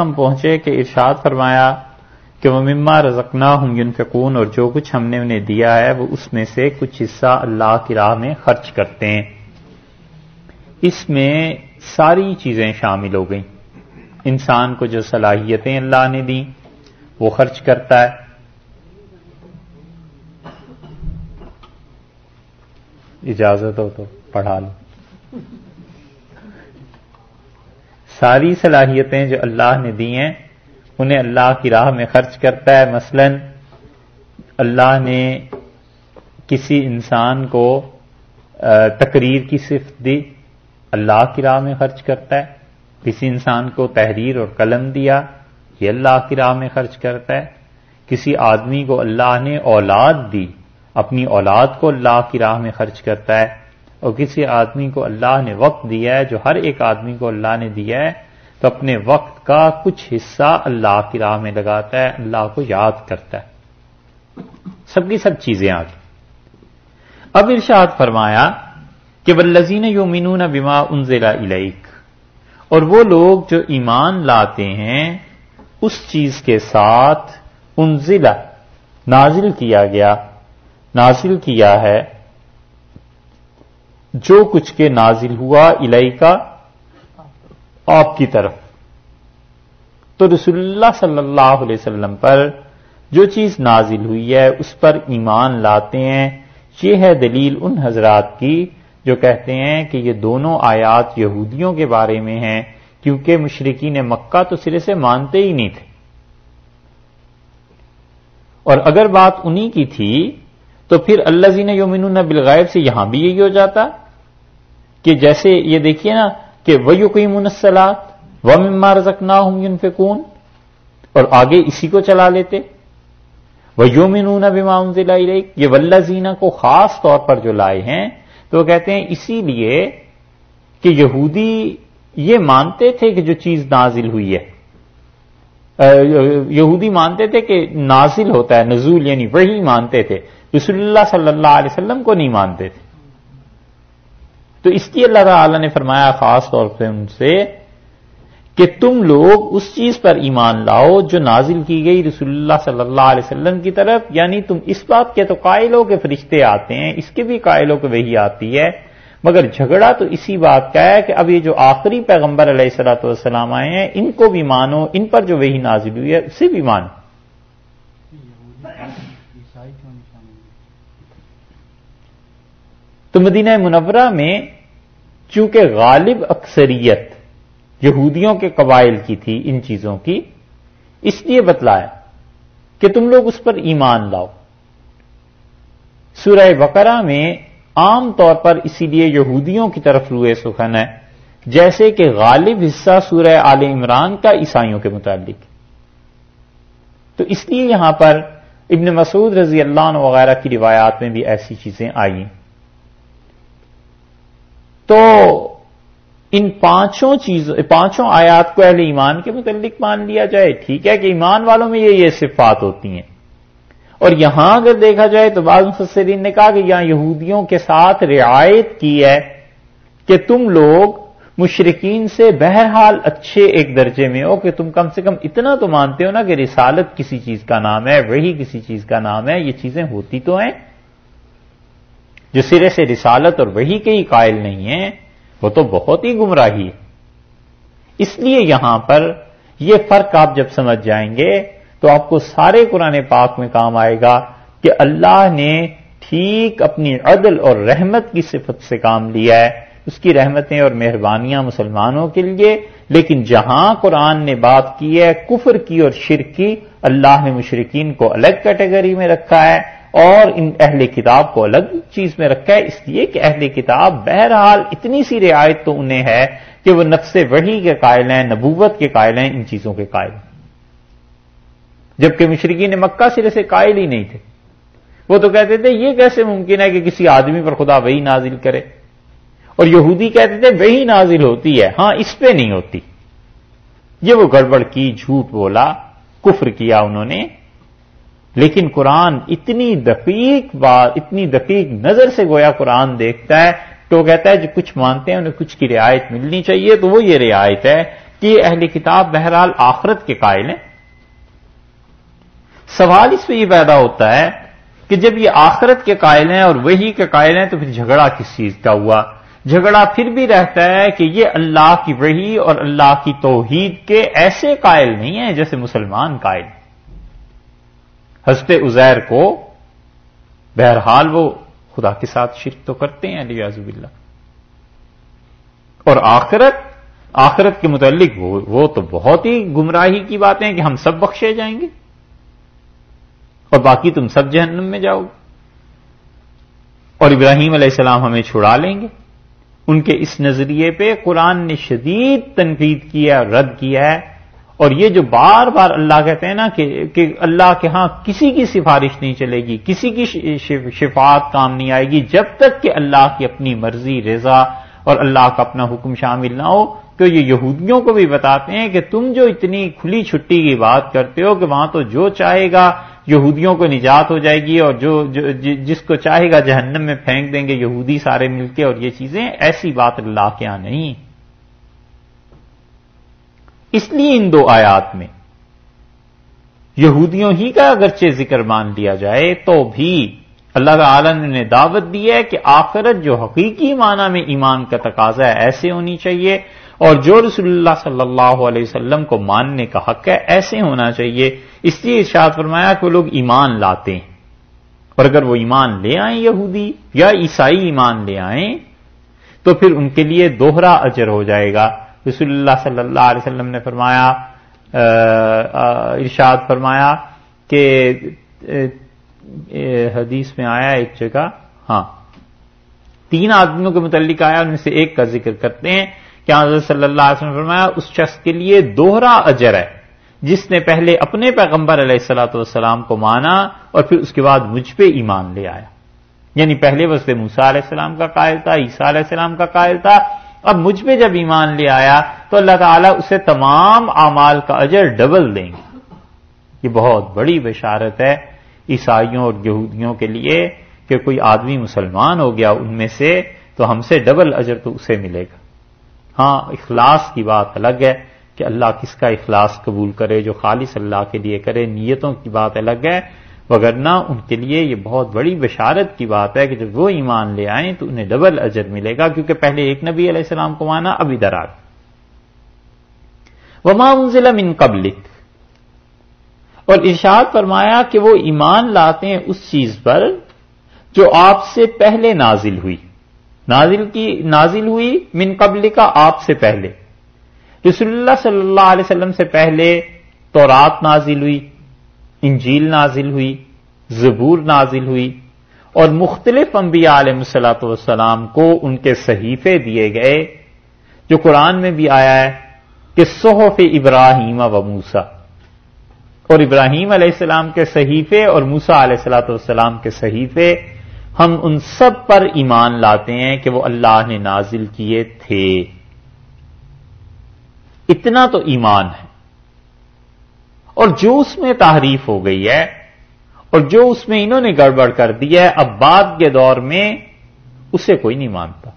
ہم پہنچے کہ ارشاد فرمایا کہ وہ مما رزقنا ہوں یونفقون اور جو کچھ ہم نے انہیں دیا ہے وہ اس میں سے کچھ حصہ اللہ کی راہ میں خرچ کرتے ہیں۔ اس میں ساری چیزیں شامل ہو گئیں۔ انسان کو جو صلاحیتیں اللہ نے دی وہ خرچ کرتا ہے۔ اجازت ہو تو پڑھا لو۔ ساری صلاحیتیں جو اللہ نے دی ہیں، انہیں اللہ کی راہ میں خرچ کرتا ہے۔ مثلا، اللہ نے کسی انسان کو تقریر کی صفت دی، اللہ کی راہ میں خرچ کرتا ہے۔ کسی انسان کو تحریر اور قلم دیا، یہ اللہ کی راہ میں خرچ کرتا ہے۔ کسی آدمی کو اللہ نے اولاد دی، اپنی اولاد کو اللہ کی راہ میں خرچ کرتا ہے۔ اور کسی آدمی کو اللہ نے وقت دیا ہے، جو ہر ایک آدمی کو اللہ نے دیا ہے، تو اپنے وقت کا کچھ حصہ اللہ کی راہ میں لگاتا ہے، اللہ کو یاد کرتا ہے۔ سب کی سب چیزیں آ گئی اب ارشاد فرمایا کہ بلزین یومنون بما انزلہ الیک، اور وہ لوگ جو ایمان لاتے ہیں، اس چیز کے ساتھ انزلہ نازل کیا گیا، نازل کیا ہے۔ جو کچھ کے نازل ہوا الہی کا آپ کی طرف۔ تو رسول اللہ صلی اللہ علیہ وسلم پر جو چیز نازل ہوئی ہے، اس پر ایمان لاتے ہیں۔ یہ ہے دلیل ان حضرات کی جو کہتے ہیں کہ یہ دونوں آیات یہودیوں کے بارے میں ہیں، کیونکہ مشرقین مکہ تو سرے سے مانتے ہی نہیں تھے۔ اور اگر بات انہی کی تھی، تو پھر اللہ زین یومن بالغائب سے یہاں بھی یہی ہو جاتا۔ کہ جیسے یہ دیکھیے نا کہ وہ یو کوئی منسلات و ممار زکنا ہوں یونفکون اور آگے اسی کو چلا لیتے وہ یومنون بما ضلع یہ ولہ زینہ کو خاص طور پر جو لائے ہیں تو وہ کہتے ہیں اسی لیے کہ یہودی یہ مانتے تھے کہ جو چیز نازل ہوئی ہے۔ یہودی مانتے تھے کہ نازل ہوتا ہے، نزول یعنی وہی مانتے تھے۔ رسول اللہ صلی اللہ علیہ وسلم کو نہیں مانتے تھے۔ تو اس لیے اللہ تعالی نے فرمایا خاص طور پہ ان سے کہ تم لوگ اس چیز پر ایمان لاؤ جو نازل کی گئی رسول اللہ صلی اللہ علیہ وسلم کی طرف یعنی تم اس بات کے تو قائل ہو کہ فرشتے آتے ہیں، اس کے بھی قائل ہو کہ وہی آتی ہے، مگر جھگڑا تو اسی بات کا ہے کہ اب یہ جو آخری پیغمبر علیہ السلاۃ والسلام آئے ہیں، ان کو بھی مانو، ان پر جو وہی نازل ہوئی ہے، اسے بھی مانو۔ تو مدینہ منورہ میں چونکہ غالب اکثریت یہودیوں کے قبائل کی تھی ان چیزوں کی، اس لیے بتلایا کہ تم لوگ اس پر ایمان لاؤ۔ سورہ بقرہ میں عام طور پر اسی لیے یہودیوں کی طرف روئے سخن ہے، جیسے کہ غالب حصہ سورہ آل عمران کا عیسائیوں کے متعلق۔ تو اس لیے یہاں پر ابن مسعود رضی اللہ عنہ وغیرہ کی روایات میں بھی ایسی چیزیں آئی تو ان پانچوں چیزوں، پانچوں آیات کو اہل ایمان کے متعلق مان لیا جائے۔ ٹھیک ہے کہ ایمان والوں میں یہ یہ صفات ہوتی ہیں۔ اور یہاں اگر دیکھا جائے تو بعض مفسرین نے کہا کہ یہاں یہودیوں کے ساتھ رعایت کی ہے کہ تم لوگ مشرقین سے بہرحال اچھے ایک درجے میں ہو کہ تم کم سے کم اتنا تو مانتے ہو نا کہ رسالت کسی چیز کا نام ہے وہی کسی چیز کا نام ہے، یہ چیزیں ہوتی تو ہیں۔ جو سرے سے رسالت اور وہی کے ہی قائل نہیں ہیں، وہ تو بہت ہی گمراہی ہے اس لیے یہاں پر یہ فرق آپ جب سمجھ جائیں گے تو آپ کو سارے قرآن پاک میں کام آئے گا کہ اللہ نے ٹھیک اپنی عدل اور رحمت کی صفت سے کام لیا ہے۔ اس کی رحمتیں اور مہربانیاں مسلمانوں کے لیے، لیکن جہاں قرآن نے بات کی ہے، کفر کی اور شرک کی، اللہ نے مشرقین کو الگ کیٹیگری میں رکھا ہے۔ اور ان اہل کتاب کو الگ چیز میں رکھا ہے، اس لیے کہ اہل کتاب بہرحال اتنی سی رعایت تو انہیں ہے کہ وہ نفس وحی کے قائل ہیں، نبوت کے قائل ہیں، ان چیزوں کے قائل ہیں۔ جبکہ مشرقین مکہ سرے سے قائل ہی نہیں تھے۔ وہ تو کہتے تھے، یہ کیسے ممکن ہے کہ کسی آدمی پر خدا وہی نازل کرے؟ اور یہودی کہتے تھے وہی نازل ہوتی ہے۔ ہاں اس پہ نہیں ہوتی۔ یہ وہ گڑبڑ کی، جھوٹ بولا، کفر کیا انہوں نے۔ لیکن قرآن اتنی دقیق بات اتنی دقیق نظر سے گویا قرآن دیکھتا ہے، تو کہتا ہے جو کچھ مانتے ہیں، انہیں کچھ کی رعایت ملنی چاہیے، تو وہ یہ رعایت ہے کہ یہ اہل کتاب بہرحال آخرت کے قائل ہیں۔ سوال اس پہ یہ پیدا ہوتا ہے کہ جب یہ آخرت کے قائل ہیں اور وہی کے قائل ہیں، تو پھر جھگڑا کس چیز کا ہوا؟ جھگڑا پھر بھی رہتا ہے کہ یہ اللہ کی وحی اور اللہ کی توحید کے ایسے قائل نہیں ہیں جیسے مسلمان قائل ہستے ازیر کو بہرحال وہ خدا کے ساتھ شرک تو کرتے ہیں علی عزب اللہ اور آخرت آخرت کے متعلق وہ وہ تو بہت ہی گمراہی کی باتیں کہ ہم سب بخشے جائیں گے۔ اور باقی تم سب جہنم میں جاؤ گے۔ اور ابراہیم علیہ السلام ہمیں چھڑا لیں گے۔ ان کے اس نظریے پہ قرآن نے شدید تنقید کیا، رد کیا ہے۔ اور یہ جو بار بار اللہ کہتے ہیں نا کہ اللہ کے ہاں کسی کی سفارش نہیں چلے گی، کسی کی شفاعت کام نہیں آئے گی جب تک کہ اللہ کی اپنی مرضی، رضا اور اللہ کا اپنا حکم شامل نہ ہو۔ تو یہ یہودیوں کو بھی بتاتے ہیں کہ تم جو اتنی کھلی چھٹی کی بات کرتے ہو کہ وہاں تو جو چاہے گا یہودیوں کو نجات ہو جائے گی اور جو جی، جس کو چاہے گا جہنم میں پھینک دیں گے یہودی سارے مل کے اور یہ چیزیں، ایسی بات اللہ کے یہاں نہیں۔ اس لیے ان دو آیات میں۔ یہودیوں ہی کا اگرچہ ذکر مان لیا جائے تو بھی اللہ تعالی نے دعوت دی ہے کہ آخرت جو حقیقی معنی میں ایمان کا تقاضا ہے، ایسے ہونی چاہیے اور جو رسول اللہ صلی اللہ علیہ وسلم کو ماننے کا حق ہے، ایسے ہونا چاہیے۔ اس لیے ارشاد فرمایا کہ وہ لوگ ایمان لاتے ہیں۔ اور اگر وہ ایمان لے آئیں یہودی یا عیسائی ایمان لے آئیں، تو پھر ان کے لیے دوہرا اجر ہو جائے گا۔ رسول اللہ صلی اللہ علیہ وسلم نے فرمایا ارشاد فرمایا کہ حدیث میں آیا ایک جگہ ہاں تین آدمیوں کے متعلق آیا، ان میں سے ایک کا ذکر کرتے ہیں کہ حضرت صلی اللہ علیہ وسلم نے فرمایا، اس شخص کے لیے دوہرا اجر ہے، جس نے پہلے اپنے پیغمبر علیہ السلاۃ والسلام کو مانا اور پھر اس کے بعد مجھ پہ ایمان لے آیا۔ یعنی پہلے وسط موسا علیہ السلام کا قائل تھا، عیسیٰ علیہ السلام کا قائل تھا اب مجھ پہ جب ایمان لے آیا تو اللہ تعالیٰ اسے تمام اعمال کا اجر ڈبل دیں گے۔ یہ بہت بڑی بشارت ہے عیسائیوں اور یہودیوں کے لیے کہ کوئی آدمی مسلمان ہو گیا ان میں سے تو ہم سے ڈبل اجر تو اسے ملے گا۔ ہاں اخلاص کی بات الگ ہے کہ اللہ کس کا اخلاص قبول کرے، جو خالص اللہ کے لیے کرے، نیتوں کی بات الگ ہے وگرنہ ان کے لیے یہ بہت بڑی بشارت کی بات ہے کہ جب وہ ایمان لے آئیں تو انہیں ڈبل اجر ملے گا، کیونکہ پہلے ایک نبی علیہ السلام کو مانا، اب ادھر آ وما منزل من قبلک۔ اور ارشاد فرمایا کہ وہ ایمان لاتے ہیں اس چیز پر جو آپ سے پہلے نازل ہوئی۔ نازل کی، نازل ہوئی من قبل کا آپ سے پہلے۔ رسول اللہ صلی اللہ علیہ وسلم سے پہلے تورات نازل ہوئی۔ انجیل نازل ہوئی، زبور نازل ہوئی اور مختلف انبیاء علیہ السلاۃ والسلام کو ان کے صحیفے دیے گئے، جو قرآن میں بھی آیا ہے کہ صحف ابراہیم و موسا اور ابراہیم علیہ السلام کے صحیفے اور موسا علیہ السلاۃ والسلام کے صحیفے ہم ان سب پر ایمان لاتے ہیں کہ وہ اللہ نے نازل کیے تھے۔ اتنا تو ایمان ہے۔ اور جو اس میں تعریف ہو گئی ہے، اور جو اس میں انہوں نے گڑبڑ کر دی ہے، اب بعد کے دور میں اسے کوئی نہیں مانتا۔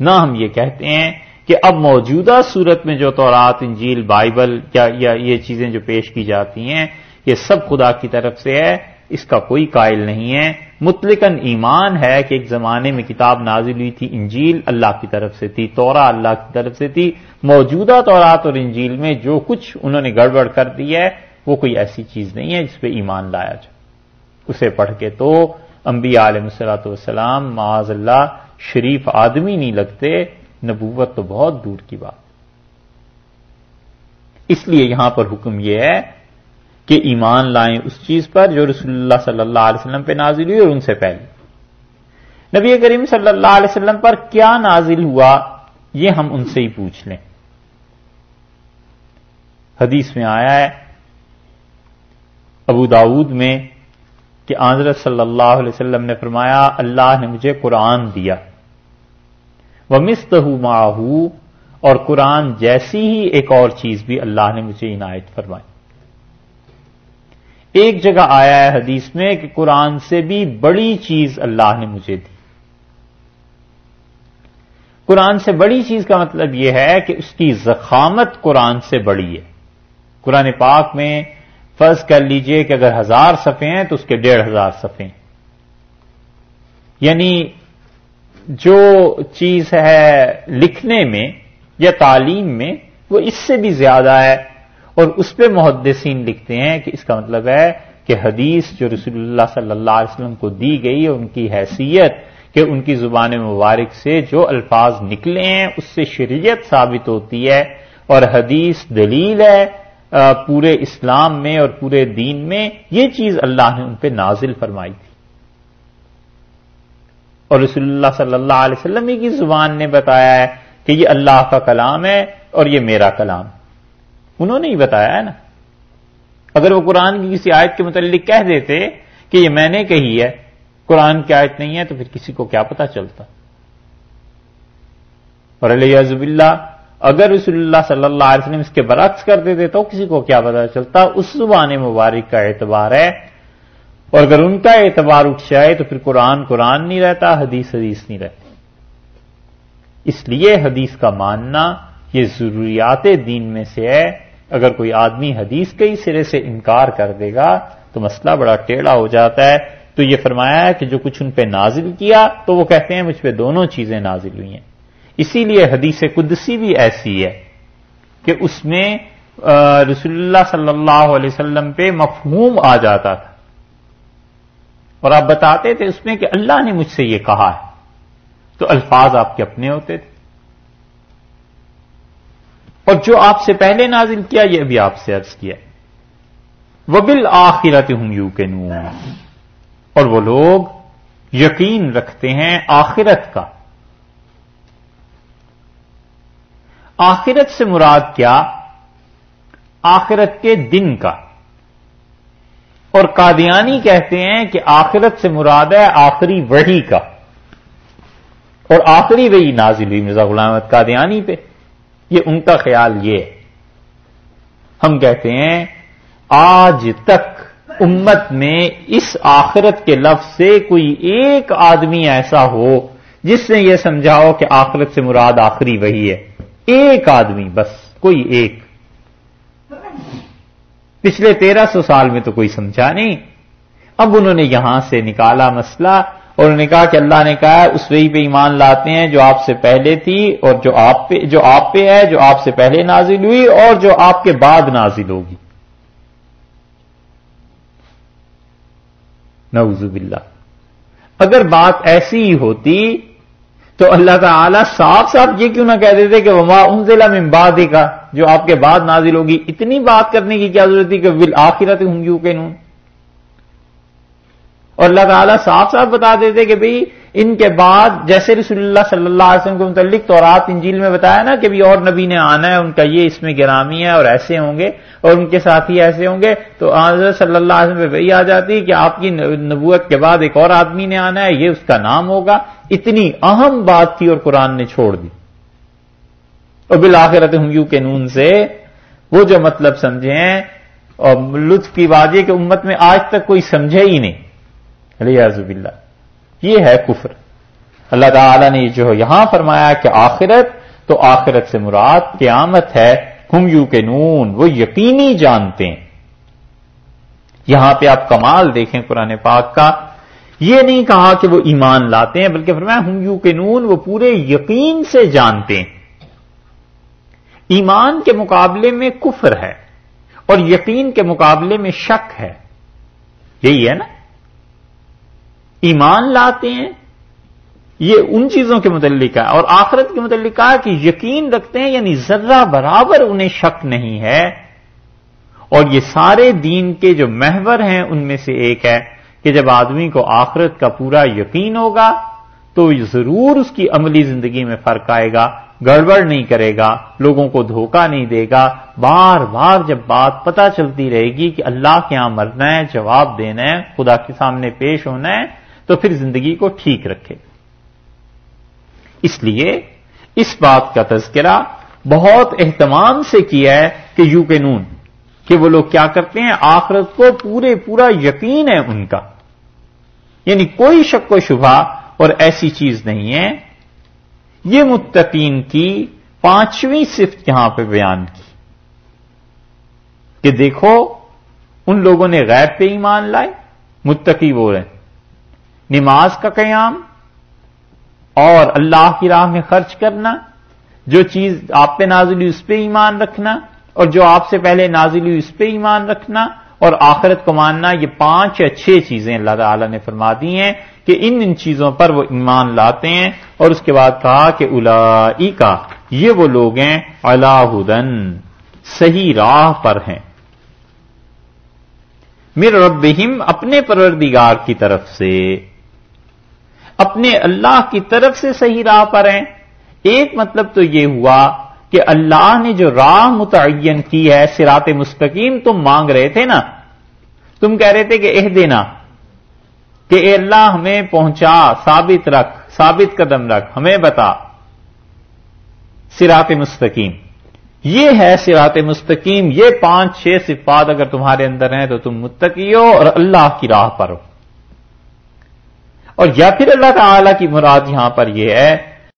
نہ ہم یہ کہتے ہیں کہ اب موجودہ صورت میں جو تورات، انجیل، بائبل یا یہ چیزیں جو پیش کی جاتی ہیں، یہ سب خدا کی طرف سے ہے، اس کا کوئی قائل نہیں ہے۔ متلقن ایمان ہے کہ ایک زمانے میں کتاب نازل ہوئی تھی، انجیل اللہ کی طرف سے تھی تورا اللہ کی طرف سے تھی۔ موجودہ طورات اور انجیل میں جو کچھ انہوں نے گڑبڑ کر دی ہے، وہ کوئی ایسی چیز نہیں ہے جس پہ ایمان لایا جائے۔ اسے پڑھ کے تو انبیاء علیہ مسلاۃ والسلام، معاذ اللہ، شریف آدمی نہیں لگتے۔ نبوت تو بہت دور کی بات۔ اس لیے یہاں پر حکم یہ ہے کہ ایمان لائیں اس چیز پر جو رسول اللہ صلی اللہ علیہ وسلم پہ نازل ہوئی اور ان سے پہلے۔ نبی کریم صلی اللہ علیہ وسلم پر کیا نازل ہوا یہ ہم ان سے ہی پوچھ لیں۔ حدیث میں آیا ہے، ابو داود میں کہ آضرت صلی اللہ علیہ وسلم نے فرمایا، اللہ نے مجھے قرآن دیا۔ وہ مست ماہو اور قرآن جیسی ہی ایک اور چیز بھی اللہ نے مجھے عنایت فرمائی۔ ایک جگہ آیا ہے حدیث میں کہ قرآن سے بھی بڑی چیز اللہ نے مجھے دی۔ قرآن سے بڑی چیز کا مطلب یہ ہے کہ اس کی زخامت قرآن سے بڑی ہے۔ قرآن پاک میں فرض کر لیجیے کہ اگر ہزار صفحے ہیں تو اس کے ڈیڑھ ہزار صفحے ہیں۔ یعنی جو چیز ہے لکھنے میں یا تعلیم میں وہ اس سے بھی زیادہ ہے۔ اور اس پہ محدثین لکھتے ہیں کہ اس کا مطلب ہے کہ حدیث جو رسول اللہ صلی اللہ علیہ وسلم کو دی گئی ان کی حیثیت کہ ان کی زبان مبارک سے جو الفاظ نکلے ہیں، اس سے شریعت ثابت ہوتی ہے اور حدیث دلیل ہے پورے اسلام میں اور پورے دین میں، یہ چیز اللہ نے ان پہ نازل فرمائی تھی۔ اور رسول اللہ صلی اللہ علیہ وسلم کی زبان نے بتایا ہے کہ یہ اللہ کا کلام ہے اور یہ میرا کلام۔ انہوں نے ہی بتایا ہے نا۔ اگر وہ قرآن کی کسی آیت کے متعلق کہہ دیتے کہ یہ میں نے کہی ہے، قرآن کی آیت نہیں ہے تو پھر کسی کو کیا پتا چلتا۔ اور علیہ اللہ اگر رسول اللہ صلی اللہ علیہ وسلم اس کے برعکس کر دیتے تو کسی کو کیا پتا چلتا۔ اس زبان مبارک کا اعتبار ہے۔ اور اگر ان کا اعتبار اٹھ جائے تو پھر قرآن قرآن نہیں رہتا، حدیث حدیث نہیں رہتی اس لیے حدیث کا ماننا یہ ضروریات دین میں سے ہے۔ اگر کوئی آدمی حدیث کے ہی سرے سے انکار کر دے گا تو مسئلہ بڑا ٹیڑھا ہو جاتا ہے۔ تو یہ فرمایا ہے کہ جو کچھ ان پہ نازل کیا تو وہ کہتے ہیں مجھ پہ دونوں چیزیں نازل ہوئی ہیں۔ اسی لیے حدیث قدسی بھی ایسی ہے کہ اس میں رسول اللہ صلی اللہ علیہ وسلم پہ مفہوم آ جاتا تھا۔ اور آپ بتاتے تھے اس میں کہ اللہ نے مجھ سے یہ کہا ہے۔ تو الفاظ آپ کے اپنے ہوتے تھے۔ اور جو آپ سے پہلے نازل کیا، یہ بھی آپ سے عرض کیا وہ بل آخرت ہوں یو کے اور وہ لوگ یقین رکھتے ہیں آخرت کا۔ آخرت سے مراد کیا؟ آخرت کے دن کا۔ اور قادیانی کہتے ہیں کہ آخرت سے مراد ہے آخری وحی کا۔ اور آخری وہی نازل ہوئی مرزا غلامت قادیانی پہ۔ یہ ان کا خیال یہ ہے۔ ہم کہتے ہیں، آج تک امت میں اس آخرت کے لفظ سے کوئی ایک آدمی ایسا ہو جس نے یہ سمجھاؤ کہ آخرت سے مراد آخری وہی ہے۔ ایک آدمی بس، کوئی ایک۔ پچھلے تیرہ سو سال میں تو کوئی سمجھا نہیں۔ اب انہوں نے یہاں سے نکالا مسئلہ۔ اور انہوں نے کہا کہ اللہ نے کہا اس وہی پہ ایمان لاتے ہیں جو آپ سے پہلے تھی اور جو آپ پہ، جو آپ پہ ہے، جو آپ سے پہلے نازل ہوئی اور جو آپ کے بعد نازل ہوگی۔ نعوذ باللہ۔ اگر بات ایسی ہی ہوتی تو اللہ تعالی صاف صاف یہ کیوں نہ کہہ دیتے کہ وما ان ضلع میں باد کا جو آپ کے بعد نازل ہوگی۔ اتنی بات کرنے کی کیا ضرورت تھی کہ ول آخرت ہوں گی کہ نون اور اللہ تعالیٰ صاف صاف بتا دیتے کہ بھئی ان کے بعد جیسے رسول اللہ صلی اللہ علیہ وسلم کے متعلق تو رات انجیل میں بتایا نا کہ بھی اور نبی نے آنا ہے، ان کا یہ اس میں گرامی ہے اور ایسے ہوں گے اور ان کے ساتھی ایسے ہوں گے، تو حضرت صلی اللہ علیہ وسلم پہ وہی آ جاتی کہ آپ کی نبوت کے بعد ایک اور آدمی نے آنا ہے، یہ اس کا نام ہوگا۔ اتنی اہم بات تھی اور قرآن نے چھوڑ دی۔ اور بالآخرت ہوں یو کے نون سے وہ جو مطلب سمجھے ہیں، اور لطف کی بات یہ کہ امت میں آج تک کوئی سمجھے ہی نہیں۔ ریاض اللہ یہ ہے کفر۔ اللہ تعالی نے جو یہاں فرمایا کہ آخرت، تو آخرت سے مراد قیامت ہے۔ ہم یو کے نون وہ یقینی جانتے ہیں۔ یہاں پہ آپ کمال دیکھیں قرآن پاک کا۔ یہ نہیں کہا کہ وہ ایمان لاتے ہیں، بلکہ فرمایا ہم یو کے نون وہ پورے یقین سے جانتے ہیں۔ ایمان کے مقابلے میں کفر ہے اور یقین کے مقابلے میں شک ہے۔ یہی ہے نا؟ ایمان لاتے ہیں، یہ ان چیزوں کے متعلق ہے، اور آخرت کے متعلق کہا کہ یقین رکھتے ہیں یعنی ذرہ برابر انہیں شک نہیں ہے۔ اور یہ سارے دین کے جو محور ہیں، ان میں سے ایک ہے کہ جب آدمی کو آخرت کا پورا یقین ہوگا، تو ضرور اس کی عملی زندگی میں فرق آئے گا، گڑبڑ نہیں کرے گا، لوگوں کو دھوکہ نہیں دے گا۔ بار بار جب بات پتا چلتی رہے گی کہ اللہ کے یہاں مرنا ہے، جواب دینا ہے، خدا کے سامنے پیش ہونا ہے تو پھر زندگی کو ٹھیک رکھے۔ اس لیے اس بات کا تذکرہ بہت اہتمام سے کیا ہے کہ یو کے نون، کہ وہ لوگ کیا کرتے ہیں؟ آخرت کو پورے پورا یقین ہے ان کا۔ یعنی کوئی شک و شبہ اور ایسی چیز نہیں ہے۔ یہ متقین کی پانچویں صفت یہاں پہ بیان کی۔ کہ دیکھو، ان لوگوں نے غیب پہ ایمان لائے، متقی بول رہے نماز کا قیام اور اللہ کی راہ میں خرچ کرنا، جو چیز آپ پہ نازل ہوئی اس پہ ایمان رکھنا اور جو آپ سے پہلے نازل ہوئی اس پہ ایمان رکھنا اور آخرت کو ماننا، یہ پانچ یا چھ چیزیں اللہ تعالی نے فرما دی ہیں کہ ان ان چیزوں پر وہ ایمان لاتے ہیں اور اس کے بعد کہا کہ الا کا یہ وہ لوگ ہیں اللہ صحیح راہ پر ہیں۔ میر ربہم اپنے پروردگار کی طرف سے۔ اپنے اللہ کی طرف سے صحیح راہ پر ہیں۔ ایک مطلب تو یہ ہوا کہ اللہ نے جو راہ متعین کی ہے سرات مستقیم، تم مانگ رہے تھے نا؟ تم کہہ رہے تھے کہ اہ دینا، کہ اے اللہ ہمیں پہنچا، ثابت رکھ، ثابت قدم رکھ، ہمیں بتا۔ سرات مستقیم۔ یہ ہے سرات مستقیم، یہ پانچ چھ صفات اگر تمہارے اندر ہیں تو تم متقی ہو اور اللہ کی راہ پر ہو۔ اور یا پھر اللہ تعالی کی مراد یہاں پر یہ ہے